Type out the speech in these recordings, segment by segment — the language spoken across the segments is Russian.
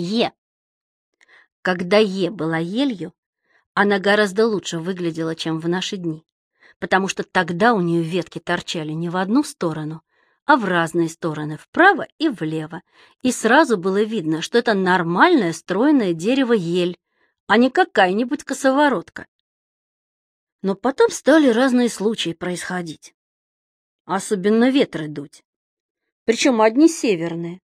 Е. Когда Е была елью, она гораздо лучше выглядела, чем в наши дни, потому что тогда у нее ветки торчали не в одну сторону, а в разные стороны, вправо и влево, и сразу было видно, что это нормальное стройное дерево ель, а не какая-нибудь косоворотка. Но потом стали разные случаи происходить. Особенно ветры дуть. Причем одни северные.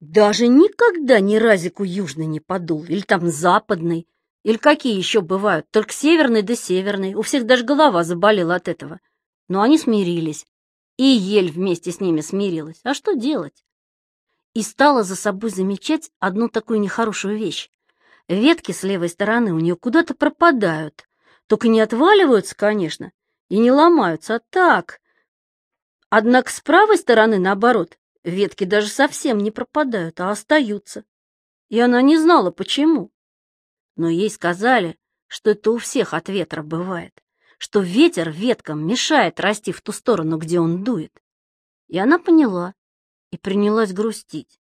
Даже никогда ни разику южный не подул, или там западный, или какие еще бывают, только северный да северный. У всех даже голова заболела от этого. Но они смирились. И ель вместе с ними смирилась. А что делать? И стала за собой замечать одну такую нехорошую вещь. Ветки с левой стороны у нее куда-то пропадают. Только не отваливаются, конечно, и не ломаются, а так. Однако с правой стороны, наоборот, ветки даже совсем не пропадают, а остаются. И она не знала, почему. Но ей сказали, что это у всех от ветра бывает что ветер веткам мешает расти в ту сторону, где он дует. И она поняла и принялась грустить.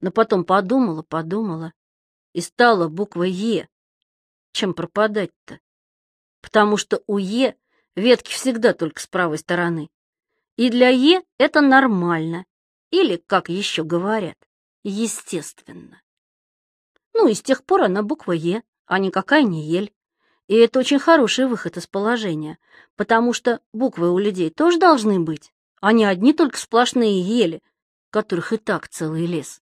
Но потом подумала, подумала и стала буквой «Е». Чем пропадать-то? Потому что у «Е» ветки всегда только с правой стороны. И для «Е» это нормально. Или, как еще говорят, естественно. Ну и с тех пор она буква «Е», а никакая не ель. И это очень хороший выход из положения, потому что буквы у людей тоже должны быть, а не одни только сплошные ели, которых и так целый лес.